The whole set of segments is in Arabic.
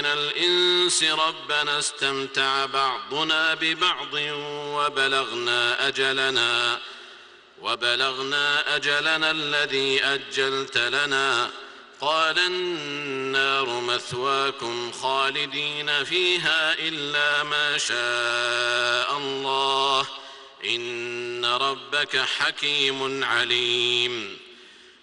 من الإنس ربنا استمتع بعضنا ببعض وبلغنا أجلنا وبلغنا أجلنا الذي أجلت لنا قال النار مثواكم خالدين فيها إلا ما شاء الله إن ربك حكيم عليم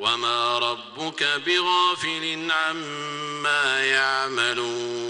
وما ربك بغافل عما يعملون